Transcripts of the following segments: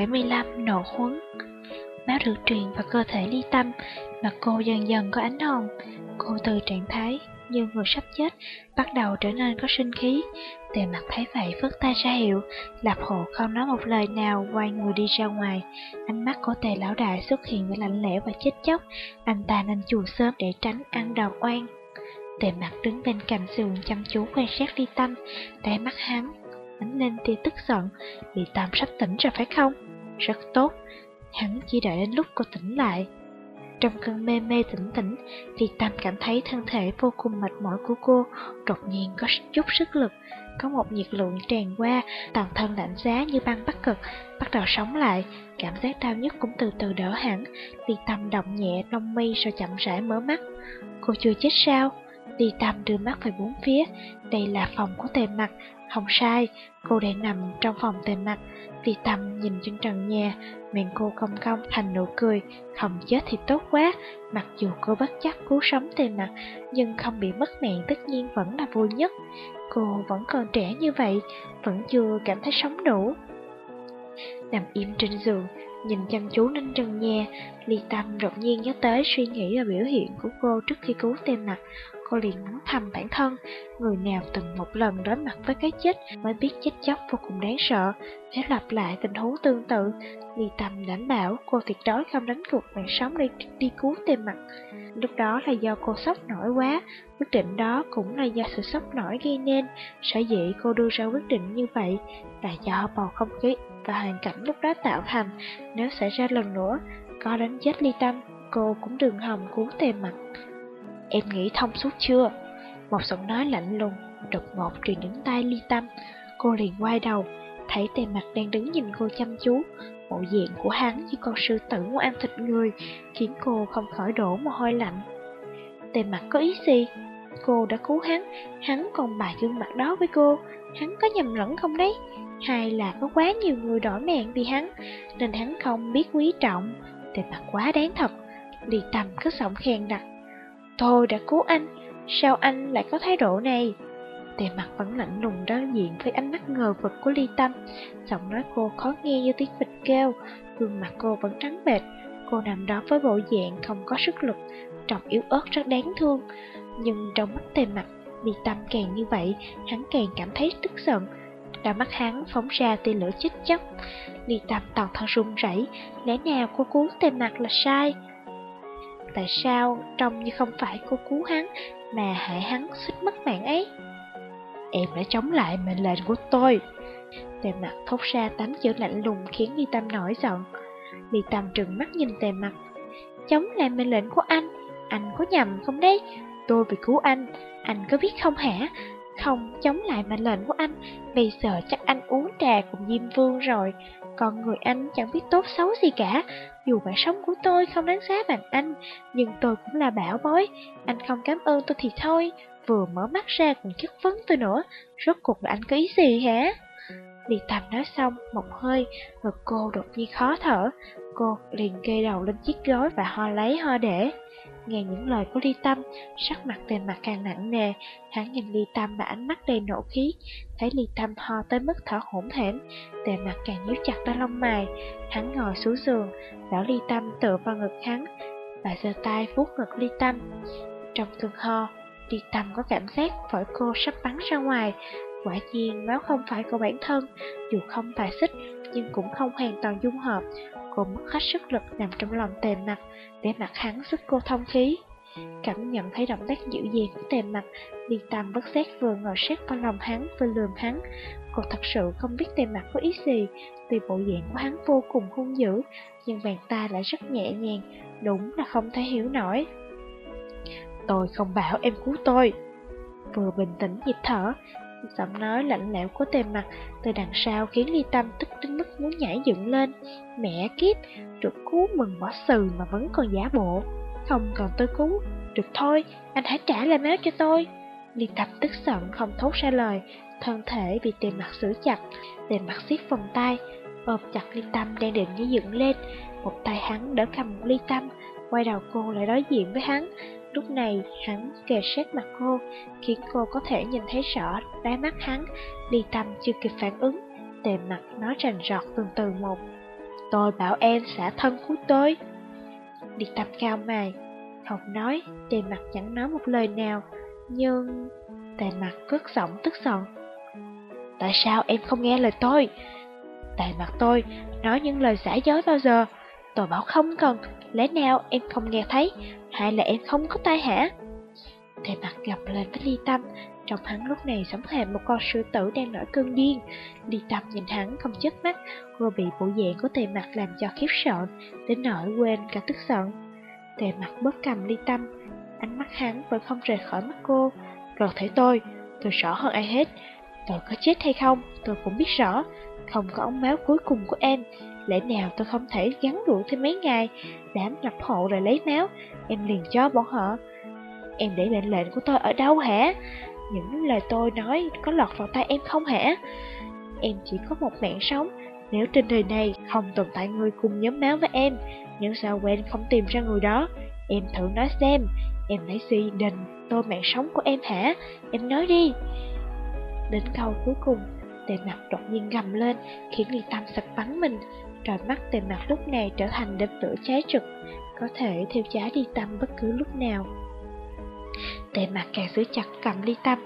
75 Nộ huấn Máu được truyền vào cơ thể ly tâm mà cô dần dần có ánh hồng. Cô từ trạng thái như người sắp chết, Bắt đầu trở nên có sinh khí. Tề mặt thấy vậy vứt tay ra hiệu, lập hộ không nói một lời nào, Quay người đi ra ngoài. Ánh mắt của tề lão đại xuất hiện với lạnh lẽo và chết chóc. Anh ta nên chuồn sớm để tránh ăn đòn oan. Tề mặt đứng bên cạnh giường chăm chú quan sát ly tâm, Đáy mắt hắn ánh lên tia tức giận. Bị Tam sắp tỉnh rồi phải không? Rất tốt. Hắn chỉ đợi đến lúc cô tỉnh lại. Trong cơn mê mê tỉnh tỉnh Thì Tam cảm thấy thân thể vô cùng mệt mỏi của cô Đột nhiên có chút sức lực, Có một nhiệt lượng tràn qua, Toàn thân lạnh giá như băng bắc cực, Bắt đầu sống lại. Cảm giác đau nhức cũng từ từ đỡ hẳn, vì Tâm động nhẹ, lông mi rồi chậm rãi mở mắt. Cô chưa chết sao? Ly Tâm đưa mắt về bốn phía Đây là phòng của tề mặt không sai, cô đang nằm trong phòng tề mặt. Vì tâm nhìn trên trần nhà, miệng cô cong cong thành nụ cười. Không chết thì tốt quá, mặc dù cô bất chấp cứu sống tề mặt, nhưng không bị mất mạng tất nhiên vẫn là vui nhất. Cô vẫn còn trẻ như vậy, vẫn chưa cảm thấy sống đủ. Nằm im trên giường, nhìn chăm chú lên trần nhà, Ly Tâm đột nhiên nhớ tới suy nghĩ và biểu hiện của cô trước khi cứu tề mặt cô liền mắng thầm bản thân. Người nào từng một lần đối mặt với cái chết mới biết chết chóc vô cùng đáng sợ. Nếu lặp lại tình huống tương tự, Ly Tâm đảm bảo cô tuyệt đối không đánh cuộc mạng sống đi, đi cứu tên mặt. Lúc đó là do cô sốc nổi quá, quyết định đó cũng là do sự sốc nổi gây nên. Sở dĩ cô đưa ra quyết định như vậy là do bầu không khí và hoàn cảnh lúc đó tạo thành. Nếu xảy ra lần nữa, có đánh chết Ly Tâm, cô cũng đừng hòng cứu tề mặt. Em nghĩ thông suốt chưa? Một giọng nói lạnh lùng, đột ngột truyền đến tai ly tâm. Cô liền quay đầu, thấy tề mặt đang đứng nhìn cô chăm chú. Bộ dạng của hắn như con sư tử muốn ăn thịt người, khiến cô không khỏi đổ mồ hôi lạnh. Tề mặt có ý gì? Cô đã cứu hắn, hắn còn bài gương mặt đó với cô, hắn có nhầm lẫn không đấy? Hay là có quá nhiều người đổi mạng vì hắn, nên hắn không biết quý trọng? Tề mặt quá đáng thật. Ly tâm cứ giọng khen đặc Tôi đã cứu anh, sao anh lại có thái độ này? Tề mặt vẫn lạnh lùng đối diện với ánh mắt ngờ vực của ly tâm Giọng nói cô khó nghe như tiếng vịt kêu Gương mặt cô vẫn trắng bệch. Cô nằm đó với bộ dạng không có sức lực Trông yếu ớt rất đáng thương. Nhưng trong mắt tề mặt Ly tâm càng như vậy Hắn càng cảm thấy tức giận. Đôi mắt hắn phóng ra tia lửa chết chóc. Ly tâm toàn thân run rẩy Lẽ nào cô cứu tề mặt là sai? Tại sao trông như không phải cô cứu hắn, Mà hại hắn suýt mất mạng ấy? Em đã chống lại mệnh lệnh của tôi. Tề mặt thốt ra tám chữ lạnh lùng khiến Ly Tâm nổi giận. Ly Tâm trừng mắt nhìn tề mặt. Chống lại mệnh lệnh của anh? Anh có nhầm không đấy? Tôi vì cứu anh. Anh có biết không hả? Không chống lại mệnh lệnh của anh, Bây giờ chắc anh uống trà cùng Diêm Vương rồi. Còn người anh chẳng biết tốt xấu gì cả dù mạng sống của tôi không đáng giá bằng anh, nhưng tôi cũng là bảo bối. Anh không cảm ơn tôi thì thôi, vừa mở mắt ra còn chất vấn tôi nữa. Rốt cuộc là anh có ý gì hả? Lì Tâm nói xong, một hơi, ngực cô đột nhiên khó thở. Cô liền kê đầu lên chiếc gối và ho lấy ho để. Nghe những lời của Ly Tâm, sắc mặt tề mặt càng nặng nề, hắn nhìn Ly Tâm và ánh mắt đầy nộ khí, thấy Ly Tâm ho tới mức thở hổn hển, tề mặt càng nhíu chặt ra lông mày, hắn ngồi xuống giường, bảo Ly Tâm tựa vào ngực hắn, và giơ tay vuốt ngực Ly Tâm. Trong cơn ho, Ly Tâm có cảm giác phổi cô sắp bắn ra ngoài, quả nhiên máu không phải của bản thân, dù không tài xích nhưng cũng không hoàn toàn dung hợp, cô mất hết sức lực nằm trong lòng tề mặt, để mặt hắn giúp cô thông khí. Cảm nhận thấy động tác dịu dàng của tề mặt, Liên Tâm bất xét vừa ngồi sát vào lòng hắn vừa lườm hắn. Cô thật sự không biết tề mặt có ý gì, vì bộ dạng của hắn vô cùng hung dữ, nhưng bàn tay lại rất nhẹ nhàng, đúng là không thể hiểu nổi. Tôi không bảo em cứu tôi. Vừa bình tĩnh nhịp thở, Giọng nói lạnh lẽo của tề mặt từ đằng sau khiến ly tâm tức đến mức muốn nhảy dựng lên. Mẹ kiếp, được cứu mừng bỏ sừ mà vẫn còn giả bộ. Không còn tôi cứu, được thôi, anh hãy trả lại máu cho tôi. Ly tâm tức giận không thốt ra lời, thân thể bị tề mặt giữ chặt, tề mặt siết vòng tay, ôm chặt ly tâm đang định nhảy dựng lên. Một tay hắn đỡ cầm ly tâm, quay đầu cô lại đối diện với hắn. Lúc này, hắn kề sát mặt cô, khiến cô có thể nhìn thấy rõ đáy mắt hắn. Ly tâm chưa kịp phản ứng, tề mặt nói rành rọt từng từ một. Tôi bảo em xả thân cứu tôi. Ly tâm cao mày, không nói, tề mặt chẳng nói một lời nào, nhưng... Tề mặt cất giọng tức giận. Tại sao em không nghe lời tôi? Tề mặt tôi nói những lời giả dối bao giờ? Tôi bảo không cần, lẽ nào em không nghe thấy, hay là em không có tai hả? Thầy mặt gặp lên với ly tâm, trong hắn lúc này giống hệt một con sư tử đang nổi cơn điên. Ly tâm nhìn hắn không chớp mắt, cô bị bộ dạng của tề mặt làm cho khiếp sợ, đến nỗi quên cả tức giận. Tề mặt bóp cầm ly tâm, ánh mắt hắn vẫn không rời khỏi mắt cô. Rồi thấy tôi, tôi rõ hơn ai hết. Tôi có chết hay không, tôi cũng biết rõ. Không có ống máu cuối cùng của em, Lẽ nào tôi không thể gắn rượu thêm mấy ngày? Đám nhập hộ rồi lấy máu. Em liền cho bọn họ. Em để mệnh lệnh của tôi ở đâu hả? Những lời tôi nói có lọt vào tay em không hả? Em chỉ có một mạng sống. Nếu trên đời này không tồn tại người cùng nhóm máu với em Nhưng sao quen không tìm ra người đó? Em thử nói xem. Em lấy gì đền tôi mạng sống của em hả? Em nói đi. Đến câu cuối cùng, Tề mặt đột nhiên gầm lên, Khiến Ly Tâm sạch bắn mình. Tròi mắt tề mặt lúc này trở thành đêm lửa cháy trực, có thể theo giá ly tâm bất cứ lúc nào. Tề mặt càng giữ chặt cầm ly tâm,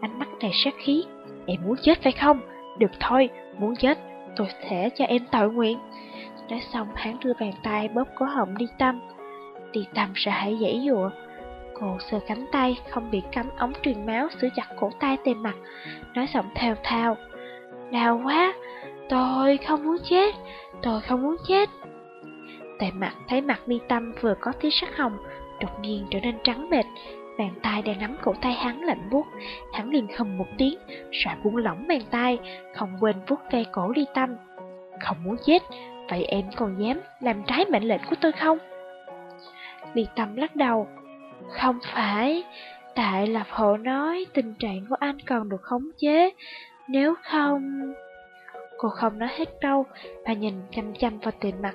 ánh mắt đầy sát khí. Em muốn chết phải không? Được thôi, muốn chết, tôi sẽ cho em tội nguyện. Nói xong hắn đưa bàn tay bóp cổ họng ly tâm. Ly tâm sợ hãi dãy dụa. Cô sờ cánh tay, không bị cắm ống truyền máu, giữ chặt cổ tay tề mặt. Nói giọng thao thao. Đau quá, tôi không muốn chết, Tôi không muốn chết. Tề mặt thấy mặt mi tâm vừa có tí sắc hồng Đột nhiên trở nên trắng bệch. Bàn tay đang nắm cổ tay hắn lạnh buốt. Hắn liền hầm một tiếng Rồi buông lỏng bàn tay Không quên vuốt ve cổ ly tâm. Không muốn chết Vậy em còn dám làm trái mệnh lệnh của tôi không? Ly tâm lắc đầu. Không phải Tại Lập Hộ nói tình trạng của anh còn được khống chế. Nếu không... Cô không nói hết đâu, mà nhìn chăm chăm vào tề mặt.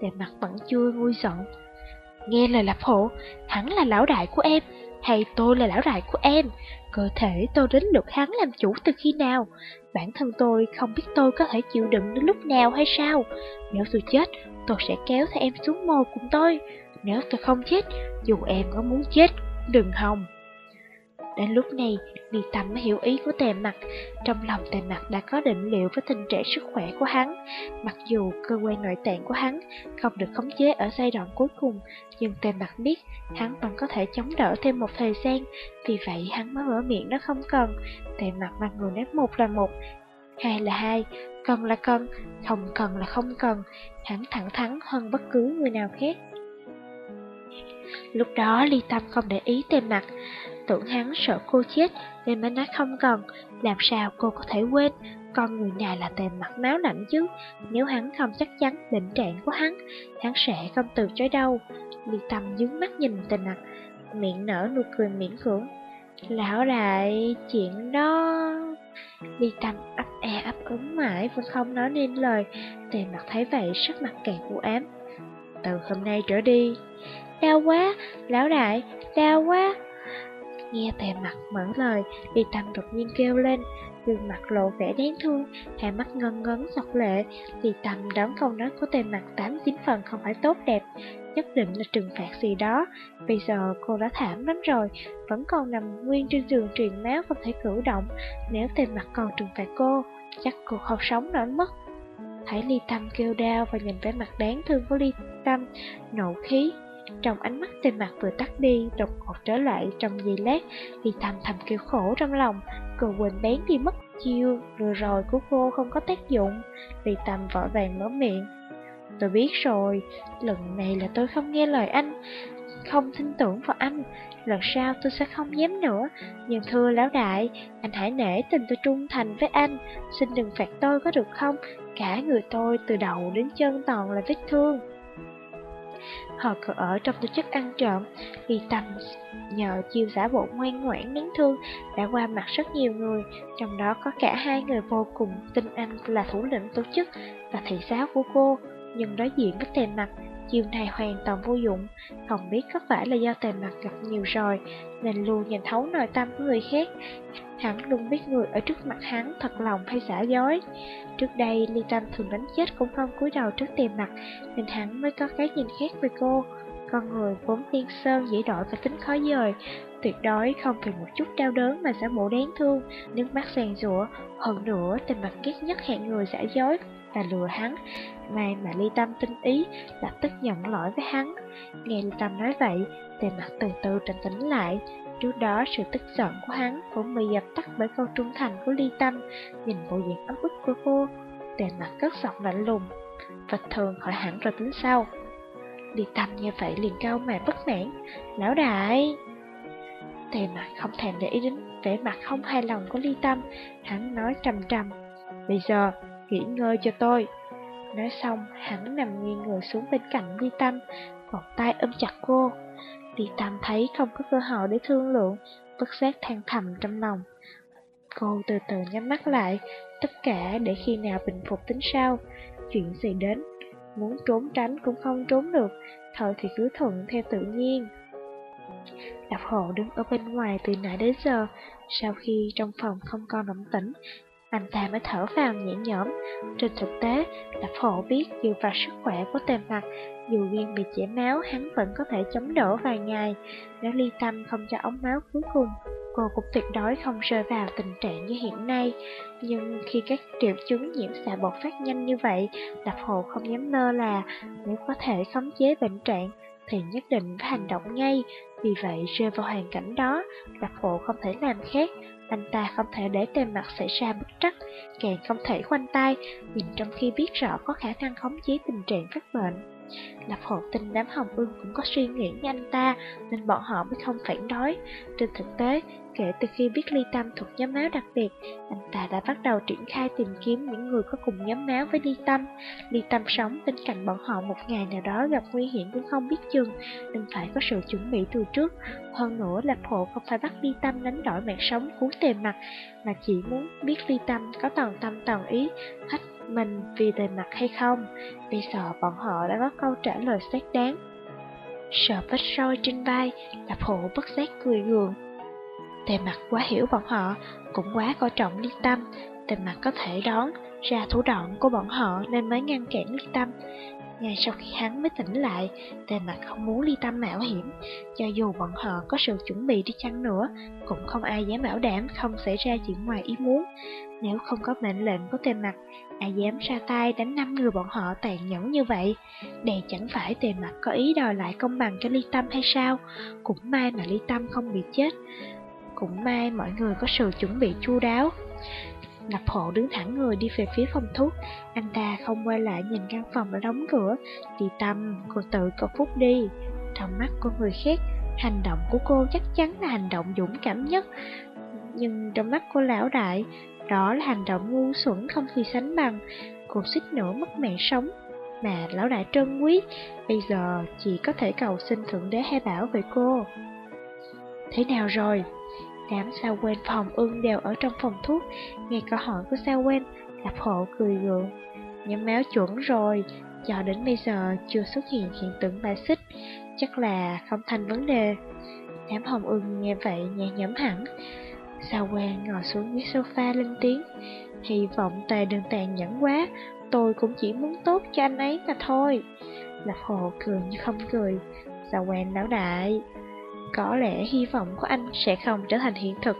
Tề mặt vẫn chưa nguôi giận. Nghe lời lập hộ, hắn là lão đại của em, hay tôi là lão đại của em? Cơ thể tôi đến lượt hắn làm chủ từ khi nào? Bản thân tôi không biết tôi có thể chịu đựng đến lúc nào hay sao? Nếu tôi chết, tôi sẽ kéo theo em xuống mồ cùng tôi. Nếu tôi không chết, dù em có muốn chết, đừng hòng. Đến lúc này, Ly Tâm mới hiểu ý của tề mặt. Trong lòng tề mặt đã có định liệu với tình trạng sức khỏe của hắn. Mặc dù cơ quan nội tạng của hắn không được khống chế ở giai đoạn cuối cùng, nhưng tề mặt biết hắn vẫn có thể chống đỡ thêm một thời gian. Vì vậy hắn mới mở miệng nó không cần. Tề mặt là người nói một là một, hai là hai, cần là cần, không cần là không cần. Hắn thẳng thắn hơn bất cứ người nào khác. Lúc đó Ly Tâm không để ý tề mặt Tưởng hắn sợ cô chết nên mới nói không cần. Làm sao cô có thể quên? Con người này là tề mặt máu lạnh chứ. Nếu hắn không chắc chắn bệnh trạng của hắn Hắn sẽ không từ chối đâu. Ly Tâm dướng mắt nhìn tình mặt Miệng nở nụ cười miễn cưỡng. Lão đại chuyện đó Ly Tâm ấp e ấp úng mãi Vẫn không nói nên lời. Tề mặt thấy vậy sắc mặt càng u ám. Từ hôm nay trở đi. Đau quá, lão đại, đau quá. Nghe tề mặt mở lời, Ly Tâm đột nhiên kêu lên, gương mặt lộ vẻ đáng thương, hai mắt ngân ngấn giọt lệ. Ly Tâm đón câu nói của tề mặt tám chín phần không phải tốt đẹp, nhất định là trừng phạt gì đó. Bây giờ cô đã thảm lắm rồi, vẫn còn nằm nguyên trên giường truyền máu không thể cử động. Nếu tề mặt còn trừng phạt cô, chắc cô không sống nổi mất. Thấy Ly Tâm kêu đau và nhìn vẻ mặt đáng thương của Ly Tâm, nộ khí trong ánh mắt tên mặt vừa tắt đi, đột ngột trở lại trong giây lát, vì thầm thầm kêu khổ trong lòng, cô quên bén đi mất chiêu, vừa rồi của cô không có tác dụng, vì tầm vội vàng mở miệng. Tôi biết rồi, lần này là tôi không nghe lời anh, không tin tưởng vào anh, lần sau tôi sẽ không dám nữa. Nhưng thưa lão đại, anh hãy nể tình tôi trung thành với anh, xin đừng phạt tôi có được không? Cả người tôi từ đầu đến chân toàn là vết thương. Họ còn ở trong tổ chức ăn trộm, vì tâm nhờ chiêu giả bộ ngoan ngoãn đáng thương đã qua mặt rất nhiều người, trong đó có cả hai người vô cùng tin anh là thủ lĩnh tổ chức và thầy giáo của cô. Nhưng đối diện với tề mặt, chiêu này hoàn toàn vô dụng, không biết có phải là do tề mặt gặp nhiều rồi, nên luôn nhìn thấu nội tâm của người khác. Hắn luôn biết người ở trước mặt hắn thật lòng hay giả dối. Trước đây, Ly Tâm thường đánh chết cũng không cúi đầu trước tề mặt, nên hắn mới có cái nhìn khác về cô. Con người vốn tiên sơn dễ đổi và tính khó dời, tuyệt đối không vì một chút đau đớn mà sẽ mổ đáng thương, nước mắt sàn rủa. Hơn nữa, tình mặt ghét nhất hẹn người giả dối và lừa hắn. May mà Ly Tâm tinh ý, lập tức nhận lỗi với hắn. Nghe Ly Tâm nói vậy, về mặt từ từ trấn tĩnh lại. Trước đó, sự tức giận của hắn cũng bị dập tắt bởi câu trung thành của Ly Tâm. Nhìn bộ dạng ấm ức của cô, về mặt cất giọng lạnh lùng. Vật thường hỏi hẳn rồi tính sau. Ly Tâm như vậy liền cao mà bất mãn. Lão đại! Tề mặt không thèm để ý đến vẻ mặt không hài lòng của Ly Tâm. Hắn nói trầm trầm. Bây giờ, nghỉ ngơi cho tôi. Nói xong, hắn nằm nghiêng người xuống bên cạnh Ly Tâm, một tay ôm chặt cô. Ly Tâm thấy không có cơ hội để thương lượng, bất giác than thầm trong lòng. Cô từ từ nhắm mắt lại, tất cả để khi nào bình phục tính sau. Chuyện gì đến, muốn trốn tránh cũng không trốn được, thôi thì cứ thuận theo tự nhiên. Đạp hộ đứng ở bên ngoài từ nãy đến giờ, sau khi trong phòng không còn động tĩnh, anh ta mới thở vào nhẹ nhõm. Trên thực tế, Đạp hộ biết dựa vào sức khỏe của tề mặt, dù riêng bị chảy máu, hắn vẫn có thể chống đỡ vài ngày. Nếu ly tâm không cho ống máu cuối cùng, cô cũng tuyệt đối không rơi vào tình trạng như hiện nay. Nhưng khi các triệu chứng nhiễm xạ bộc phát nhanh như vậy, Đạp hộ không dám lơ là, nếu có thể khống chế bệnh trạng, thì nhất định phải hành động ngay. Vì vậy, rơi vào hoàn cảnh đó, Đạp hộ không thể làm khác, anh ta không thể để tên mặt xảy ra bất trắc, càng không thể khoanh tay, nhìn trong khi biết rõ có khả năng khống chế tình trạng phát bệnh. Lập hộ tin đám hồng ưng cũng có suy nghĩ như anh ta, nên bọn họ mới không phản đối. Trên thực tế, kể từ khi biết ly tâm thuộc nhóm máu đặc biệt, anh ta đã bắt đầu triển khai tìm kiếm những người có cùng nhóm máu với ly tâm. Ly tâm sống bên cạnh bọn họ một ngày nào đó gặp nguy hiểm cũng không biết chừng, nên phải có sự chuẩn bị từ trước. Hơn nữa, Lập hộ không phải bắt ly tâm đánh đổi mạng sống cứu tề mặt, mà chỉ muốn biết ly tâm có toàn tâm toàn ý, hết mình vì tề mặt hay không. vì sợ bọn họ đã có câu trả lời xác đáng. Sợ vết roi trên vai, Lập hộ bất giác cười gượng. Tề mặt quá hiểu bọn họ, cũng quá coi trọng ly tâm. Tề mặt có thể đón ra thủ đoạn của bọn họ nên mới ngăn cản ly tâm. Ngay sau khi hắn mới tỉnh lại, tề mặt không muốn ly tâm mạo hiểm. Cho dù bọn họ có sự chuẩn bị đi chăng nữa, cũng không ai dám bảo đảm không xảy ra chuyện ngoài ý muốn. Nếu không có mệnh lệnh của tề mặt, ai dám ra tay đánh năm người bọn họ tàn nhẫn như vậy? Đây chẳng phải tề mặt có ý đòi lại công bằng cho ly tâm hay sao? Cũng may mà ly tâm không bị chết. Cũng may mọi người có sự chuẩn bị chu đáo. Lập hộ đứng thẳng người đi về phía phòng thuốc Anh ta không quay lại nhìn căn phòng đã đóng cửa Đi tâm, cô tự có phút đi Trong mắt của người khác Hành động của cô chắc chắn là hành động dũng cảm nhất Nhưng trong mắt của lão đại đó là hành động ngu xuẩn không gì sánh bằng cuộc xích nữa mất mạng sống. Mà lão đại trân quý, Bây giờ chỉ có thể cầu xin Thượng Đế hay bảo vệ cô. Thế nào rồi? Đám sao quên phòng ưng đều ở trong phòng thuốc, Nghe câu hỏi của sao quên Lập hộ cười gượng. Nhắm máu chuẩn rồi, Cho đến bây giờ chưa xuất hiện hiện tượng bài xích, Chắc là không thành vấn đề. Đám hồng ưng nghe vậy nhẹ nhõm hẳn Sao Quang ngồi xuống ghế sofa lên tiếng. Hy vọng tề đừng tàn nhẫn quá, Tôi cũng chỉ muốn tốt cho anh ấy mà thôi. Lập hồ cười như không cười. Sao Quang lão đại có lẽ hy vọng của anh sẽ không trở thành hiện thực.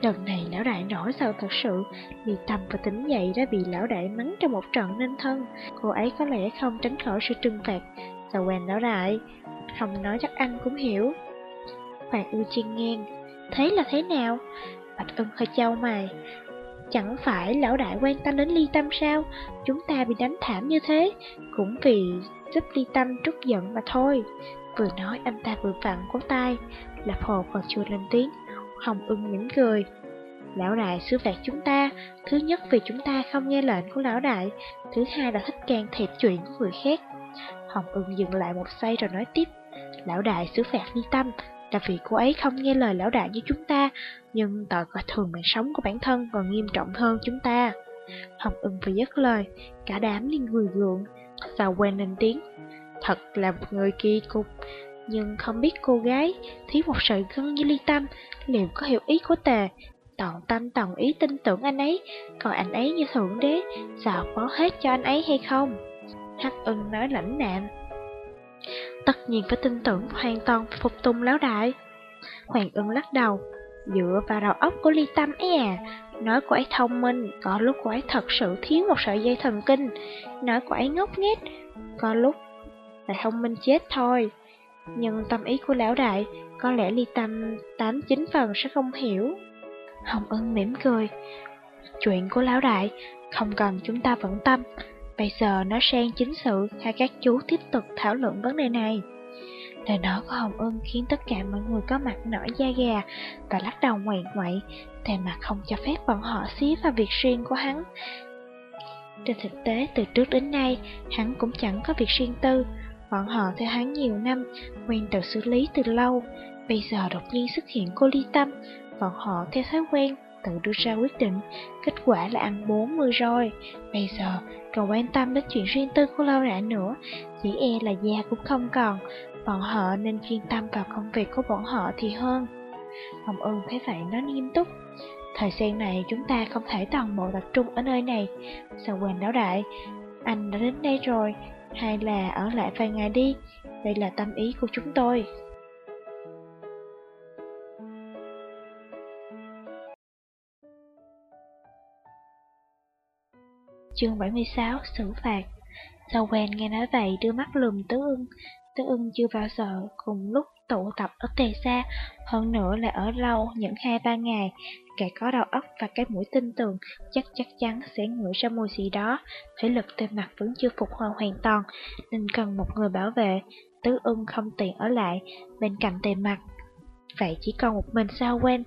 Lần này lão đại nổi sao thật sự, Vì tâm và tính dậy đã bị lão đại mắng trong một trận nên thân. Cô ấy có lẽ không tránh khỏi sự trừng phạt. Sao Quang lão đại Không nói chắc anh cũng hiểu. Hoàng ưu chiên ngang, Thế là thế nào? Bạch ưng hơi trao mày. Chẳng phải lão đại quan tâm đến ly tâm sao? Chúng ta bị đánh thảm như thế Cũng vì giúp ly tâm trút giận mà thôi. Vừa nói anh ta vừa vặn cổ tay Lạp Hồ còn chưa lên tiếng, Hồng ưng mỉm cười. Lão đại xử phạt chúng ta, thứ nhất vì chúng ta không nghe lệnh của lão đại, thứ hai là thích can thiệp chuyện của người khác. Hồng ưng dừng lại một giây rồi nói tiếp, lão đại xử phạt Ly Tâm là vì cô ấy không nghe lời lão đại như chúng ta, nhưng tội coi thường mạng sống của bản thân còn nghiêm trọng hơn chúng ta. Hồng ưng vừa dứt lời, cả đám liên người gượng, sao quên lên tiếng. Thật là một người kỳ cục, nhưng không biết cô gái thiếu một sợi gân như ly tâm liệu có hiểu ý của tề toàn tâm toàn ý tin tưởng anh ấy còn anh ấy như thượng đế sao có hết cho anh ấy hay không hắc ưng nói lãnh nạm tất nhiên phải tin tưởng hoàn toàn phục tùng lão đại. Hoàng ưng lắc đầu, dựa vào đầu óc của ly tâm ấy à. Nói của ấy thông minh, có lúc của ấy thật sự thiếu một sợi dây thần kinh. Nói của ấy ngốc nghếch, có lúc là thông minh chết thôi. Nhưng tâm ý của lão đại, Có lẽ ly tâm tám chín phần sẽ không hiểu. Hồng ưng mỉm cười, Chuyện của lão đại, Không cần chúng ta vẫn tâm. Bây giờ nó sang chính sự Hay các chú tiếp tục thảo luận vấn đề này Lời nói của Hồng Ân khiến tất cả mọi người có mặt nổi da gà và lắc đầu ngoại mà không cho phép bọn họ xí vào việc riêng của hắn. Trên thực tế, từ trước đến nay, hắn cũng chẳng có việc riêng tư, Bọn họ theo hắn nhiều năm, quen tự xử lý từ lâu. Bây giờ đột nhiên xuất hiện cô ly tâm, bọn họ theo thói quen tự đưa ra quyết định. Kết quả là ăn 40 rồi. Bây giờ còn quan tâm đến chuyện riêng tư của lâu rã nữa, chỉ e là da cũng không còn. Bọn họ nên chuyên tâm vào công việc của bọn họ thì hơn. Hồng Ưng thấy vậy nó nghiêm túc. Thời gian này chúng ta không thể toàn bộ tập trung ở nơi này. Sao quên lão đại, anh đã đến đây rồi, hay là ở lại vài ngày đi, đây là tâm ý của chúng tôi. Chương 76 Xử phạt Sao quen nghe nói vậy đưa mắt lùm tứ ưng Tứ ưng chưa bao giờ cùng lúc tụ tập ở tề xa Hơn nữa là ở lâu những hai ba ngày Kẻ có đầu óc và cái mũi tinh tường chắc chắc chắn sẽ ngửi ra mùi gì đó. Thể lực trên mặt vẫn chưa phục hồi hoàn toàn, nên cần một người bảo vệ. Tứ ưng không tiện ở lại bên cạnh tề mặt. Vậy chỉ còn một mình sao quen.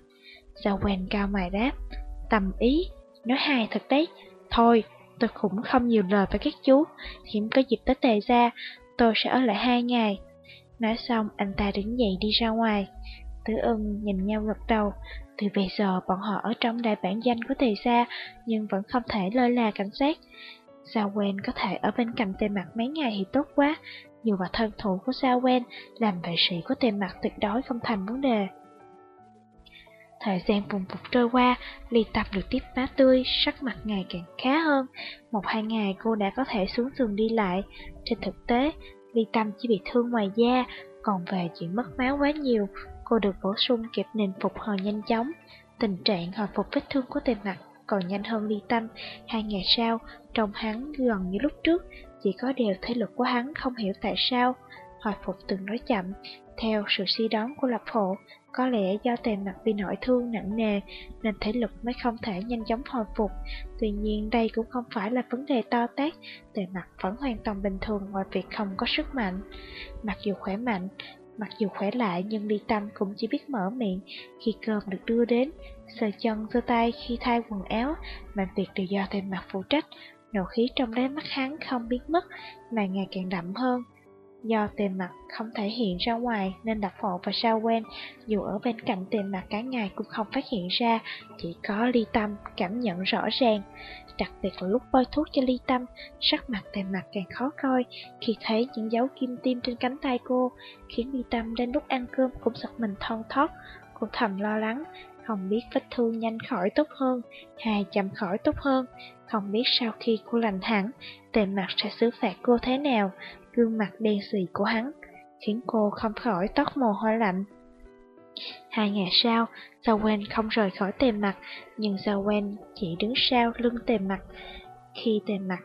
Sao quen cao mày đáp. Tầm ý, nói hài thật đấy. Thôi, tôi cũng không nhiều lời với các chú. hiếm có dịp tới tề ra, tôi sẽ ở lại hai ngày. Nói xong, anh ta đứng dậy đi ra ngoài. Tứ ưng nhìn nhau gật đầu, từ bây giờ bọn họ ở trong đại bản danh của tề gia nhưng vẫn không thể lơ là cảnh sát. Sao quen có thể ở bên cạnh tề mặt mấy ngày thì tốt quá, dù vào thân thủ của Sao quen, làm vệ sĩ của tề mặt tuyệt đối không thành vấn đề. Thời gian vùng vụt trôi qua, Ly Tập được tiếp má tươi, sắc mặt ngày càng khá hơn. Một hai ngày cô đã có thể xuống giường đi lại. Trên thực tế, Ly Tâm chỉ bị thương ngoài da, còn về chuyện mất máu quá nhiều, cô được bổ sung kịp nền phục hồi nhanh chóng. Tình trạng hồi phục vết thương của tề mặt còn nhanh hơn ly tâm. Hai ngày sau, trông hắn gần như lúc trước, chỉ có điều thể lực của hắn không hiểu tại sao. Hồi phục từng nói chậm, theo sự suy đoán của lập hộ, có lẽ do tề mặt bị nội thương nặng nề nên thể lực mới không thể nhanh chóng hồi phục. Tuy nhiên đây cũng không phải là vấn đề to tát, tề mặt vẫn hoàn toàn bình thường ngoài việc không có sức mạnh. Mặc dù khỏe mạnh, Mặc dù khỏe lại nhưng Ly Tâm cũng chỉ biết mở miệng khi cơm được đưa đến, sờ chân sơ tay khi thay quần áo, mọi việc đều do tề mặt phụ trách. Nộ khí trong đáy mắt hắn không biến mất mà ngày càng đậm hơn. Do tề mặt không thể hiện ra ngoài nên đặc phộ và sao quen dù ở bên cạnh tề mặt cả ngày cũng không phát hiện ra, chỉ có ly tâm cảm nhận rõ ràng. Đặc biệt là lúc bôi thuốc cho ly tâm, sắc mặt tề mặt càng khó coi khi thấy những dấu kim tim trên cánh tay cô, khiến ly tâm đến lúc ăn cơm cũng giật mình thon thót. Cô thầm lo lắng, không biết vết thương nhanh khỏi tốt hơn, hay chậm khỏi tốt hơn, không biết sau khi cô lành hẳn, tề mặt sẽ xử phạt cô thế nào, gương mặt đen xì của hắn, khiến cô không khỏi tóc mồ hôi lạnh. Hai ngày sau, Sawen không rời khỏi tề mặt, nhưng Sawen chỉ đứng sau lưng tề mặt. Khi tề mặt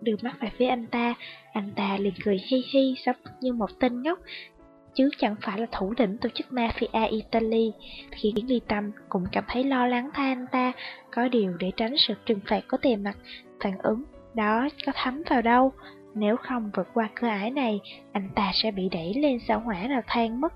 đưa mắt về phía anh ta, anh ta liền cười hi hi giống như một tên ngốc, chứ chẳng phải là thủ lĩnh tổ chức mafia Italy, khiến Ly Tâm cũng cảm thấy lo lắng thay anh ta, có điều để tránh sự trừng phạt của tề mặt, phản ứng đó có thấm vào đâu, nếu không vượt qua cửa ải này, anh ta sẽ bị đẩy lên sao hỏa nào than mất.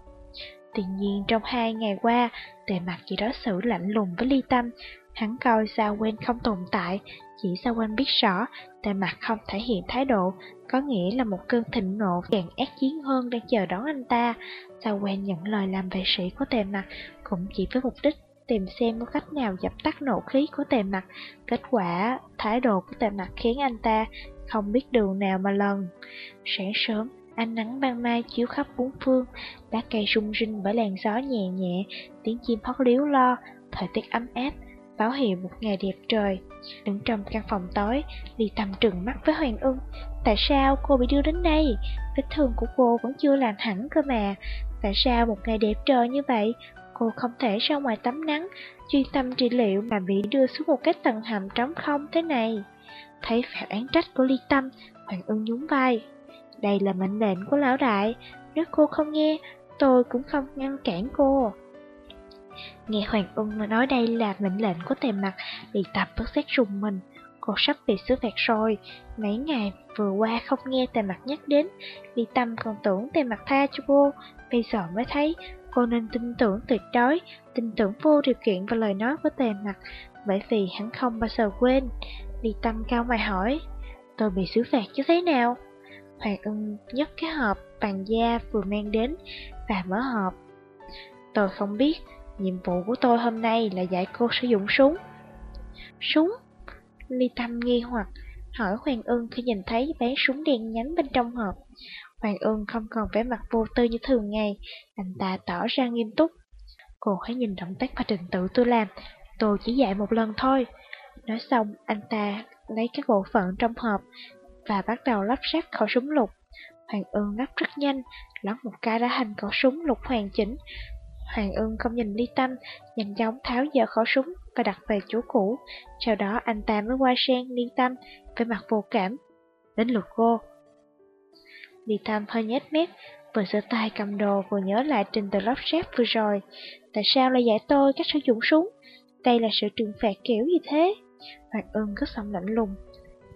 Tuy nhiên trong hai ngày qua, tề mặt chỉ đối xử lạnh lùng với ly tâm. Hắn coi sao quên không tồn tại, chỉ sao quanh biết rõ, tề mặt không thể hiện thái độ, có nghĩa là một cơn thịnh nộ càng ác chiến hơn đang chờ đón anh ta. Sao quen nhận lời làm vệ sĩ của tề mặt, cũng chỉ với mục đích tìm xem có cách nào dập tắt nộ khí của tề mặt. Kết quả, thái độ của tề mặt khiến anh ta không biết đường nào mà lần. Sáng sớm, ánh nắng ban mai chiếu khắp bốn phương, lá cây rung rinh bởi làn gió nhẹ nhẹ, tiếng chim hót líu lo, thời tiết ấm áp, báo hiệu một ngày đẹp trời. Đứng trong căn phòng tối, Ly Tâm trừng mắt với Hoàng Ưng. Tại sao cô bị đưa đến đây? Vết thương của cô vẫn chưa lành hẳn cơ mà. Tại sao một ngày đẹp trời như vậy, cô không thể ra ngoài tắm nắng, chuyên tâm trị liệu mà bị đưa xuống một cái tầng hầm trống không thế này? Thấy phản án trách của Ly Tâm, Hoàng Ưng nhún vai. Đây là mệnh lệnh của lão đại, nếu cô không nghe, tôi cũng không ngăn cản cô. Nghe Hoàng Ưng nói đây là mệnh lệnh của tề mặt, bị Tập bất xét rùng mình. Cô sắp bị xứ phạt rồi, mấy ngày vừa qua không nghe tề mặt nhắc đến, Ly Tâm còn tưởng tề mặt tha cho cô, bây giờ mới thấy cô nên tin tưởng tuyệt đối, tin tưởng vô điều kiện vào lời nói của tề mặt, bởi vì hắn không bao giờ quên. Ly Tâm cao mày hỏi, tôi bị xứ phạt như thế nào? Hoàng ưng nhấc cái hộp bàn da vừa mang đến và mở hộp. Tôi không biết, nhiệm vụ của tôi hôm nay là dạy cô sử dụng súng. Súng? Ly Tâm nghi hoặc hỏi Hoàng ưng khi nhìn thấy bán súng đen nhánh bên trong hộp. Hoàng ưng không còn vẻ mặt vô tư như thường ngày, anh ta tỏ ra nghiêm túc. Cô hãy nhìn động tác và trình tự tôi làm, tôi chỉ dạy một lần thôi. Nói xong, anh ta lấy các bộ phận trong hộp và bắt đầu lắp ráp khẩu súng lục. Hoàng ưng lắp rất nhanh, lắp một cái đã thành khẩu súng lục hoàn chỉnh. Hoàng ưng không nhìn ly tâm, nhanh chóng tháo dỡ khẩu súng và đặt về chỗ cũ. Sau đó anh ta mới qua sen ly tâm, với mặt vô cảm. Đến lượt cô. Ly tâm hơi nhét mép, vừa sửa tay cầm đồ vừa nhớ lại trình tự lắp xếp vừa rồi. Tại sao lại dạy tôi cách sử dụng súng? Đây là sự trừng phạt kiểu gì thế? Hoàng ưng cứ giọng lạnh lùng.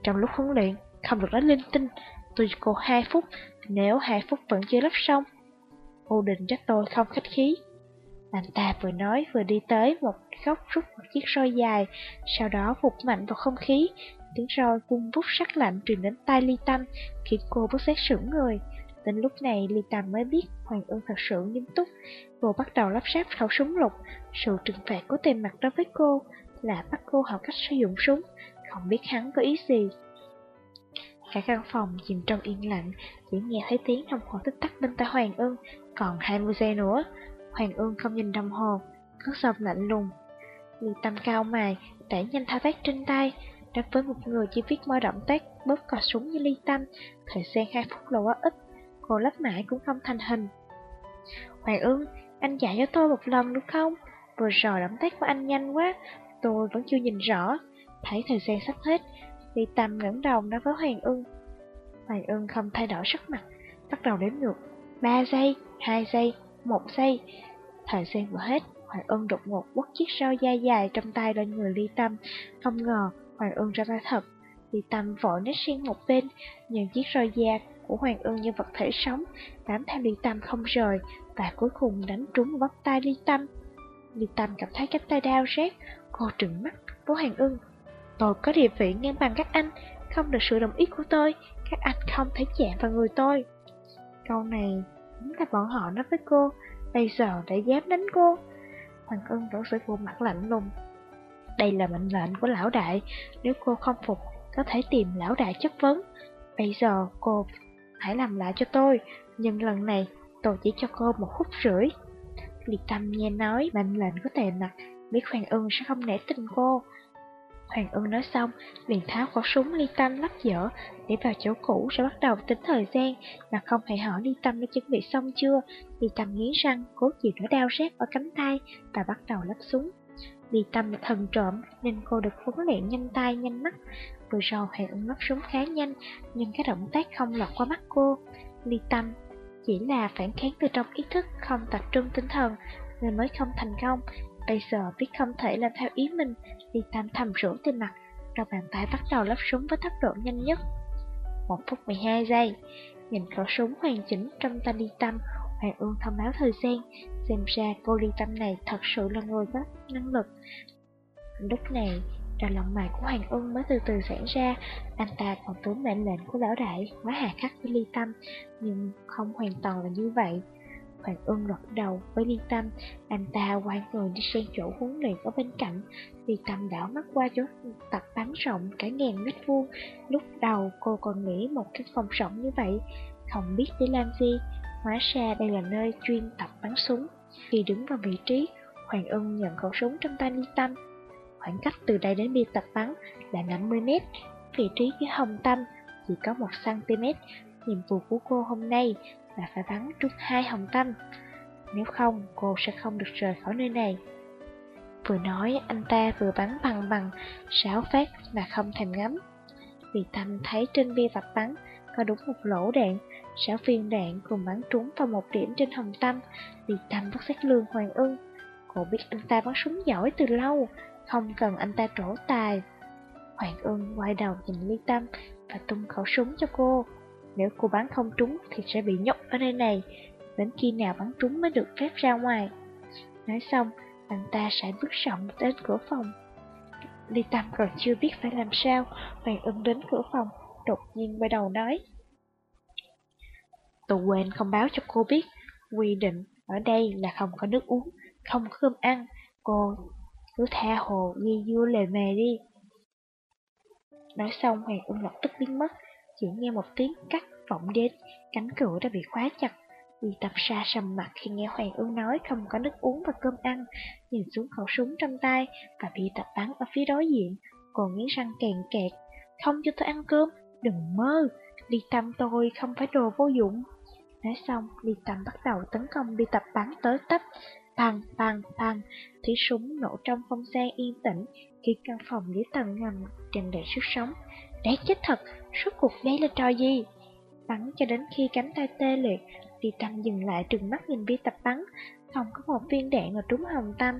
Trong lúc huấn luyện, không được nói linh tinh, tôi cô 2 phút, nếu 2 phút vẫn chưa lắp xong. Ô định trách tôi không khách khí. Anh ta vừa nói vừa đi tới một góc rút một chiếc roi dài, sau đó vụt mạnh vào không khí, tiếng roi vung vút sắc lạnh truyền đến tai Ly Tâm, khiến cô bất giác sững người. Đến lúc này Ly Tâm mới biết Hoàng Ưng thật sự nghiêm túc, cô bắt đầu lắp ráp khẩu súng lục, sự trừng phạt của tên mặt đối với cô là bắt cô học cách sử dụng súng, không biết hắn có ý gì. Cả căn phòng chìm trong yên lặng, chỉ nghe thấy tiếng đồng hồ tích tắc bên tai Hoàng Ưng, còn 20 giây nữa. Hoàng Ương không nhìn đồng hồ, cứ sầm lạnh lùng. Ly tâm cao mày, đẩy nhanh thao tác trên tay. Đối với một người chỉ biết mỗi động tác bóp cò súng như ly tâm, thời gian 2 phút là quá ít, cô lắp mãi cũng không thành hình. Hoàng Ương, anh dạy cho tôi một lần được không? Vừa rồi động tác của anh nhanh quá, tôi vẫn chưa nhìn rõ. Thấy thời gian sắp hết, Ly Tâm ngẩng đầu nói với Hoàng Ương. Hoàng Ương không thay đổi sắc mặt, bắt đầu đếm ngược. 3 giây, 2 giây, một giây. Thời gian vừa hết, Hoàng ân đột ngột quất chiếc sao da dài trong tay lên người Ly Tâm. Không ngờ, Hoàng ân ra tay thật. Ly Tâm vội nét sang một bên, nhìn chiếc roi da của Hoàng ân như vật thể sống, bám theo Ly Tâm không rời, và cuối cùng đánh trúng bắp tay Ly Tâm. Ly Tâm cảm thấy cánh tay đau rát, cô trừng mắt với Hoàng ân Tôi có địa vị ngang bằng các anh, không được sự đồng ý của tôi, các anh không thể chạm vào người tôi. Câu này đúng là bọn họ nói với cô, bây giờ đã dám đánh cô. Hoàng Ân vẫn giữ khuôn mặt lạnh lùng. Đây là mệnh lệnh của lão đại, nếu cô không phục, có thể tìm lão đại chất vấn. Bây giờ cô hãy làm lại cho tôi, nhưng lần này tôi chỉ cho cô một phút rưỡi. Liệt tâm nghe nói mệnh lệnh của tề mặt, biết Hoàng Ân sẽ không nể tình cô, Hoàng Ưng nói xong, liền tháo khẩu súng ly tâm lắp dở, để vào chỗ cũ rồi bắt đầu tính thời gian, mà không hề hỏi ly tâm đã chuẩn bị xong chưa. Ly tâm nghiến răng, cố chịu nỗi đau rát ở cánh tay và bắt đầu lắp súng. Ly tâm là thần trộm nên cô được huấn luyện nhanh tay nhanh mắt. Vừa rồi Hoàng Ưng lắp súng khá nhanh, nhưng cái động tác không lọt qua mắt cô. Ly tâm chỉ là phản kháng từ trong ý thức, không tập trung tinh thần, nên mới không thành công. Bây giờ biết không thể làm theo ý mình, Ly Tam thầm rủ trên mặt, rồi bàn tay bắt đầu lắp súng với tốc độ nhanh nhất. Một phút 12 giây, nhìn khẩu súng hoàn chỉnh trong tay Ly Tâm, Hoàng Ương thông báo thời gian, xem ra cô ly tâm này thật sự là người có năng lực. Lúc này, đầu lòng mày của Hoàng Ưng mới từ từ giãn ra, anh ta còn tướng mệnh lệnh của lão đại quá hà khắc với ly tâm, nhưng không hoàn toàn là như vậy. Hoàng Ưng gật đầu với Ly Tâm, anh ta quay người đi sang chỗ huấn luyện ở bên cạnh. Ly Tâm đảo mắt qua chỗ tập bắn rộng cả ngàn mét vuông. Lúc đầu cô còn nghĩ một cái phòng rộng như vậy, không biết để làm gì. Hóa ra đây là nơi chuyên tập bắn súng. Khi đứng vào vị trí, Hoàng Ưng nhận khẩu súng trong tay Ly Tâm. Khoảng cách từ đây đến bia tập bắn là 50 mét. Vị trí với Hồng Tâm chỉ có 1 cm. Nhiệm vụ của cô hôm nay là phải bắn trúng hai hồng tâm. Nếu không, cô sẽ không được rời khỏi nơi này. Vừa nói, anh ta vừa bắn bằng bằng, sáu phát mà không thèm ngắm. Vì Tâm thấy trên bia vạch bắn có đúng một lỗ đạn, sáu viên đạn cùng bắn trúng vào một điểm trên hồng tâm. Vì Tâm bắt sát lương Hoàng ưng. Cô biết anh ta bắn súng giỏi từ lâu, không cần anh ta trổ tài. Hoàng ưng quay đầu nhìn Ly Tâm và tung khẩu súng cho cô. Nếu cô bắn không trúng thì sẽ bị nhốt ở nơi này, đến khi nào bắn trúng mới được phép ra ngoài. Nói xong, anh ta sẽ bước rộng đến cửa phòng. Ly Tâm còn chưa biết phải làm sao, Hoàng ưng đến cửa phòng, đột nhiên quay đầu nói. Tôi quên không báo cho cô biết, quy định ở đây là không có nước uống, không có cơm ăn, cô cứ tha hồ ghi vua lề mề đi. Nói xong Hoàng ưng lập tức biến mất, chỉ nghe một tiếng cắt vọng đến, cánh cửa đã bị khóa chặt. Vì tập xa sầm mặt khi nghe Hoàng ưu nói không có nước uống và cơm ăn, nhìn xuống khẩu súng trong tay và bị tập bắn ở phía đối diện, còn nghiến răng kèn kẹt. Không cho tôi ăn cơm, đừng mơ, Ly Tâm tôi không phải đồ vô dụng. Nói xong, Ly Tâm bắt đầu tấn công đi tập bắn tới tấp. Bằng, bằng, bằng, Thủy súng nổ trong không gian yên tĩnh, khi căn phòng dưới tầng ngầm tràn đầy sức sống. Đáng chết thật, suốt cuộc đây là trò gì? Bắn cho đến khi cánh tay tê liệt, vi Tâm dừng lại trừng mắt nhìn bi tập bắn, không có một viên đạn nào trúng hồng tâm.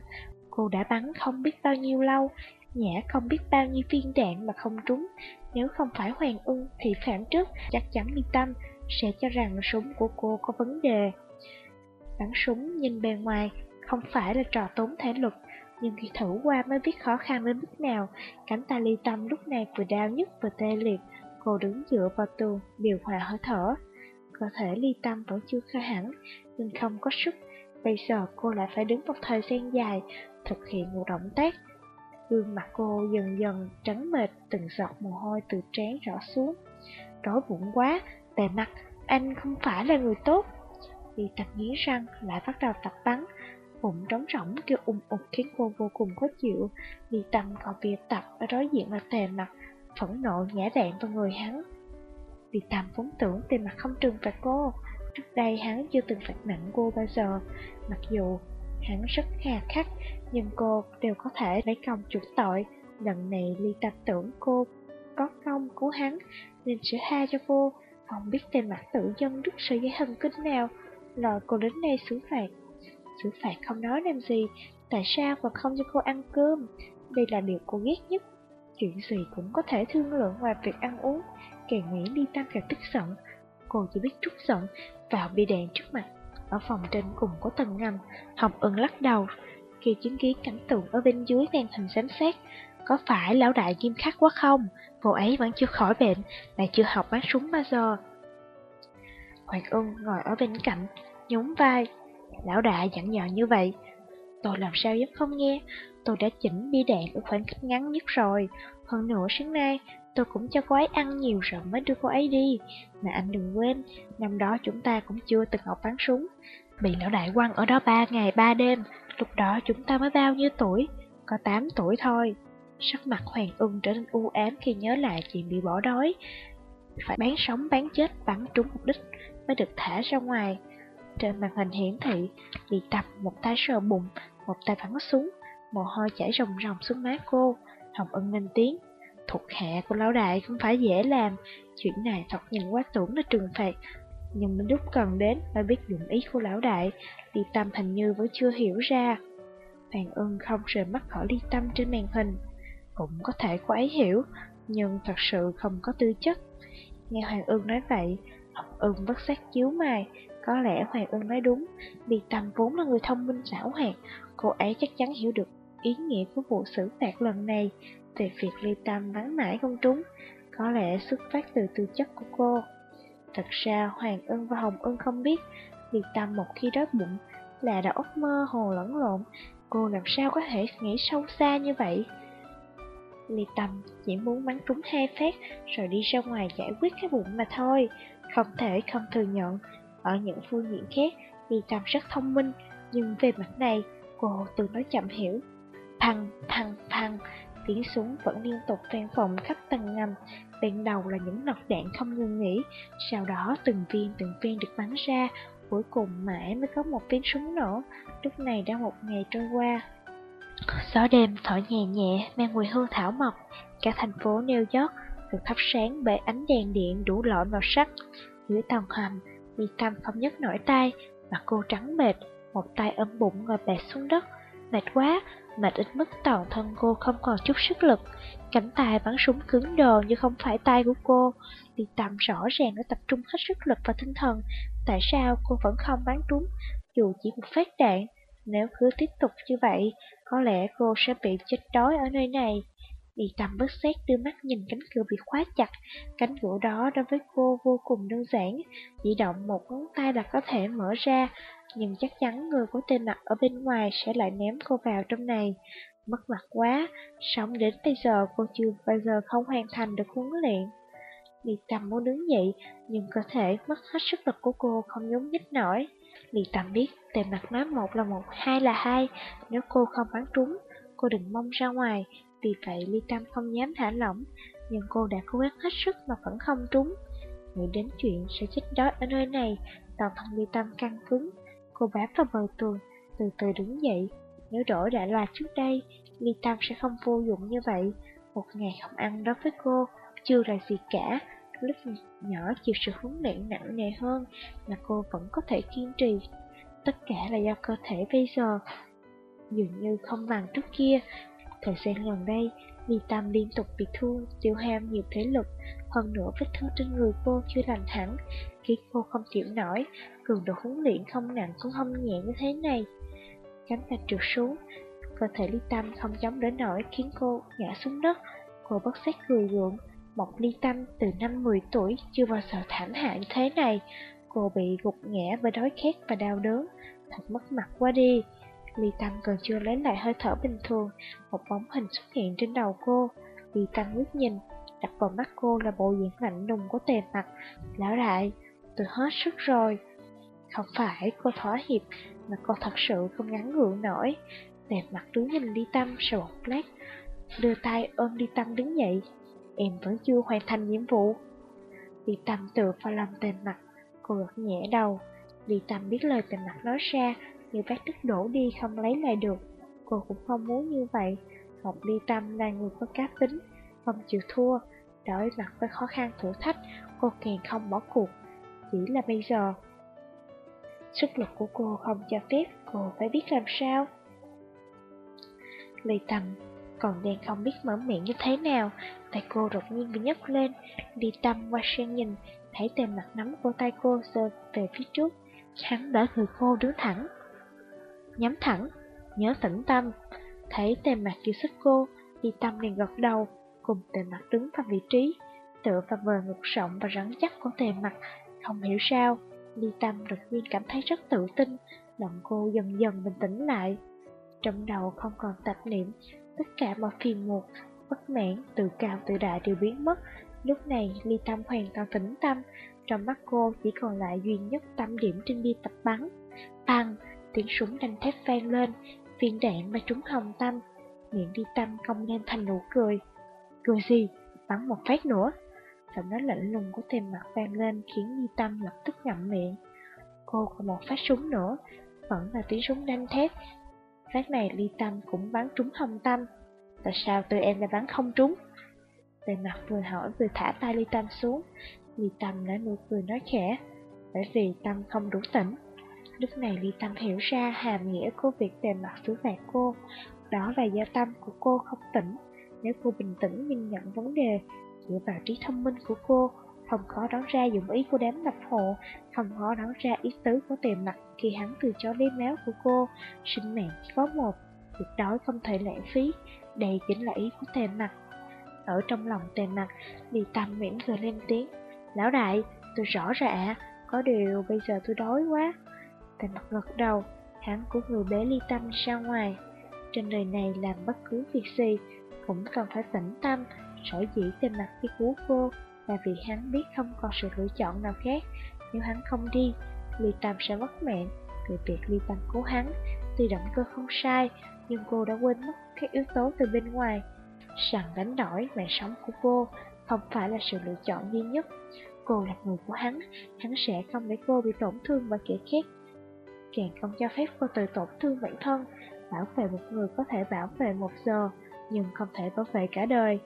Cô đã bắn không biết bao nhiêu lâu, nhã không biết bao nhiêu viên đạn mà không trúng. Nếu không phải Hoàng Ưng thì phản trước chắc chắn vi Tâm sẽ cho rằng súng của cô có vấn đề. Bắn súng nhìn bề ngoài không phải là trò tốn thể lực, nhưng khi thử qua mới biết khó khăn đến mức nào. Cánh tay Ly Tâm lúc này vừa đau nhức vừa tê liệt, Cô đứng dựa vào tường, điều hòa hơi thở. Cơ thể ly tâm vẫn chưa khá hẳn, nhưng không có sức. Bây giờ cô lại phải đứng một thời gian dài, thực hiện một động tác. Gương mặt cô dần dần trắng mệt, từng giọt mồ hôi từ trán rõ xuống. Đói bụng quá, bề mặt, anh không phải là người tốt. Ly tập nghĩ răng, lại bắt đầu tập bắn. Bụng trống rỗng kêu ung ục khiến cô vô cùng khó chịu. Ly tâm còn việc tập ở đối diện là tề mặt, phẫn nộ nhã đạn vào người hắn. Vì tâm vốn tưởng tiền mặt không trừng phạt cô, trước đây hắn chưa từng phạt nặng cô bao giờ, mặc dù hắn rất hà khắc, nhưng cô đều có thể lấy công chuộc tội. Lần này Ly tâm tưởng cô có công của hắn, nên sẽ tha cho cô, không biết tên mặt tự dân đứt sợi dây thần kinh nào, lời cô đến đây xử phạt. Xử phạt không nói làm gì, tại sao còn không cho cô ăn cơm? Đây là điều cô ghét nhất. Chuyện gì cũng có thể thương lượng ngoài việc ăn uống. Càng nghĩ đi tăng càng tức giận. Cô chỉ biết trút giận vào bị đèn trước mặt. Ở phòng trên cùng có tầng ngầm. Hồng ưng lắc đầu. Khi chứng kiến cảnh tượng ở bên dưới màn hình giám sát Có phải lão đại nghiêm khắc quá không? Cô ấy vẫn chưa khỏi bệnh Lại chưa học bắn súng bao giờ. Hoàng ưng ngồi ở bên cạnh Nhún vai. Lão đại dặn dò như vậy Tôi làm sao dám không nghe Tôi đã chỉnh bi đạn ở khoảng cách ngắn nhất rồi. Hơn nữa sáng nay, tôi cũng cho cô ấy ăn nhiều rồi mới đưa cô ấy đi. Mà anh đừng quên, năm đó chúng ta cũng chưa từng học bắn súng. Bị lão đại quăng ở đó ba ngày ba đêm, lúc đó chúng ta mới bao nhiêu tuổi? Có 8 tuổi thôi. Sắc mặt Hoàng ưng trở nên u ám khi nhớ lại chuyện bị bỏ đói. Phải bán sống bán chết bắn trúng mục đích mới được thả ra ngoài. Trên màn hình hiển thị, bị tập một tay sờ bụng, một tay bắn súng, mồ hôi chảy ròng ròng xuống má cô. Hồng Ân lên tiếng, thuộc hạ của lão đại không phải dễ làm, chuyện này thật nhìn quá tưởng là trừng phạt. Nhưng đến lúc cần đến phải biết dụng ý của lão đại, Ly Tâm hình như vẫn chưa hiểu ra. Hoàng Ân không rời mắt khỏi Ly Tâm trên màn hình. Cũng có thể cô ấy hiểu, nhưng thật sự không có tư chất. Nghe Hoàng Ân nói vậy, Hồng Ân bất giác chiếu mày, có lẽ Hoàng Ưng nói đúng, vì Tâm vốn là người thông minh xảo hoạt, cô ấy chắc chắn hiểu được ý nghĩa của vụ xử phạt lần này về việc Ly Tâm vắng mãi không trúng, có lẽ xuất phát từ tư chất của cô. Thật ra Hoàng Ưng và Hồng Ưng không biết, Ly Tâm một khi đói bụng là đã ốc mơ hồ lẫn lộn, cô làm sao có thể nghĩ sâu xa như vậy. Ly Tâm chỉ muốn bắn trúng hai phát rồi đi ra ngoài giải quyết cái bụng mà thôi, không thể không thừa nhận. Ở những phương diện khác, thì trầm rất thông minh, nhưng về mặt này, cô từng nói chậm hiểu. Thằng, thằng, thằng, tiếng súng vẫn liên tục vang vọng khắp tầng ngầm. Ban đầu là những nọc đạn không ngừng nghỉ, sau đó từng viên từng viên được bắn ra, cuối cùng mãi mới có một tiếng súng nổ. Lúc này đã một ngày trôi qua. Gió đêm thổi nhẹ nhẹ, mang mùi hương thảo mộc. Cả thành phố New York được thắp sáng bởi ánh đèn điện đủ loại màu sắc. Dưới tầng hầm, Mi Tâm không nhấc nổi tay, mà cô trắng mệt, một tay ấm bụng ngồi bệt xuống đất. Mệt quá, mệt ít mức toàn thân cô không còn chút sức lực. Cánh tay bắn súng cứng đờ như không phải tay của cô. Mi Tâm rõ ràng đã tập trung hết sức lực và tinh thần. Tại sao cô vẫn không bắn trúng, dù chỉ một phát đạn? Nếu cứ tiếp tục như vậy, có lẽ cô sẽ bị chết đói ở nơi này. Đi tầm bất xét đưa mắt nhìn cánh cửa bị khóa chặt. Cánh cửa đó đối với cô vô cùng đơn giản, chỉ động một ngón tay là có thể mở ra. Nhưng chắc chắn người có tên mặt ở bên ngoài sẽ lại ném cô vào trong này. Mất mặt quá, sống đến bây giờ cô chưa bao giờ không hoàn thành được huấn luyện. Đi tầm muốn đứng dậy, nhưng cơ thể mất hết sức lực của cô không nhúng nhích nổi. Lì Tâm biết tề mặt nói một là một, hai là hai, nếu cô không bắn trúng, cô đừng mong ra ngoài, vì vậy Ly Tâm không dám thả lỏng, nhưng cô đã cố gắng hết sức mà vẫn không trúng. Nghĩ đến chuyện sẽ chết đói ở nơi này, toàn thân Ly Tâm căng cứng, cô bám vào bờ tường, từ từ đứng dậy. Nếu đổi đã là trước đây, Ly Tâm sẽ không vô dụng như vậy. Một ngày không ăn đối với cô, chưa là gì cả, lúc nhỏ chịu sự huấn luyện nặng nề hơn mà cô vẫn có thể kiên trì. Tất cả là do cơ thể bây giờ dường như không bằng trước kia. Thời gian gần đây, Mi Tâm liên tục bị thương, tiêu hao nhiều thế lực, hơn nữa vết thương trên người cô chưa lành hẳn, khiến cô không chịu nổi, cường độ huấn luyện không nặng cũng không nhẹ như thế này. Cánh tay trượt xuống, cơ thể Ly Tâm không chống đỡ nổi khiến cô ngã xuống đất, cô bất giác cười gượng, một ly tâm từ năm 10 tuổi chưa bao giờ thảm hại như thế này. Cô bị gục ngã bởi đói khát và đau đớn, thật mất mặt quá đi. Ly Tâm còn chưa lấy lại hơi thở bình thường, một bóng hình xuất hiện trên đầu cô. Ly Tâm ngước nhìn, đặt vào mắt cô là bộ diện lạnh lùng của tề mặt. Lão đại, tôi hết sức rồi. Không phải cô thỏa hiệp, mà cô thật sự không ngắn gượng nổi. Tề mặt đứng nhìn Ly Tâm sau một lát, đưa tay ôm Ly Tâm đứng dậy, em vẫn chưa hoàn thành nhiệm vụ. Ly tâm tựa vào lòng Tề mặt, cô gật nhẹ đầu. Ly tâm biết lời Tề mặt nói ra, như vách đất đổ đi không lấy lại được. Cô cũng không muốn như vậy. Ngọc Ly Tâm là người có cá tính, không chịu thua. Đối mặt với khó khăn thử thách, cô càng không bỏ cuộc. Chỉ là bây giờ, sức lực của cô không cho phép, cô phải biết làm sao. Ly Tâm còn đang không biết mở miệng như thế nào, tay cô đột nhiên bị nhấc lên, đi tâm qua sang nhìn, thấy tên mặt nắm của tay cô giơ về phía trước, hắn đỡ người cô đứng thẳng. Nhắm thẳng, nhớ tĩnh tâm, thấy tề mặt kêu sức cô, đi tâm liền gật đầu, cùng tề mặt đứng vào vị trí, tựa vào bờ ngực rộng và rắn chắc của tề mặt, không hiểu sao, Ly Tâm đột nhiên cảm thấy rất tự tin, lòng cô dần dần bình tĩnh lại. Trong đầu không còn tạp niệm, Tất cả mọi phiền muộn, bất mãn, tự cao tự đại đều biến mất. Lúc này, Ly Tâm hoàn toàn tĩnh tâm, trong mắt cô chỉ còn lại duy nhất tâm điểm trên bia tập bắn. Bằng, tiếng súng đanh thép vang lên, viên đạn mà trúng hồng tâm. Miệng đi Tâm cong lên thành nụ cười. Cười gì? Bắn một phát nữa. Giọng nói lạnh lùng của tề mặt vang lên khiến Di Tâm lập tức ngậm miệng. Cô còn một phát súng nữa, vẫn là tiếng súng đanh thép, Phát này ly tâm cũng bắn trúng hồng tâm Tại sao tụi em lại bắn không trúng Bề mặt vừa hỏi vừa thả tay ly tâm xuống Ly tâm đã nụ cười nói khẽ Bởi vì tâm không đủ tỉnh Lúc này ly tâm hiểu ra hàm nghĩa của việc bề mặt xử phạt cô Đó là do tâm của cô không tỉnh Nếu cô bình tĩnh nhìn nhận vấn đề Dựa vào trí thông minh của cô không khó đoán ra dụng ý của đám lập hộ, không khó đoán ra ý tứ của tề mặt khi hắn từ chối lấy máu của cô. Sinh mạng chỉ có một, tuyệt đối không thể lãng phí, đây chính là ý của tề mặt. Ở trong lòng tề mặt, Ly Tâm mỉm cười lên tiếng. Lão đại, tôi rõ ràng có điều bây giờ tôi đói quá. Tiền mặt gật đầu, hắn của người bé Ly Tâm ra ngoài. Trên đời này làm bất cứ việc gì, cũng cần phải tĩnh tâm, sở dĩ trên mặt cái cứu cô là vì hắn biết không còn sự lựa chọn nào khác. Nếu hắn không đi, Ly Tâm sẽ mất mạng. Về việc Ly Tâm cứu hắn, tuy động cơ không sai, nhưng cô đã quên mất các yếu tố từ bên ngoài. Rằng đánh đổi mạng sống của cô không phải là sự lựa chọn duy nhất. Cô là người của hắn, hắn sẽ không để cô bị tổn thương bởi kẻ khác. Càng không cho phép cô tự tổn thương bản thân. Bảo vệ một người có thể bảo vệ một giờ, nhưng không thể bảo vệ cả đời.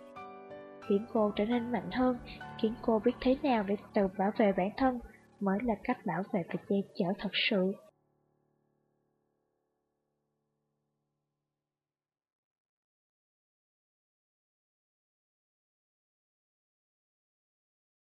Khiến cô trở nên mạnh hơn, khiến cô biết thế nào để tự bảo vệ bản thân, mới là cách bảo vệ và che chở thật sự.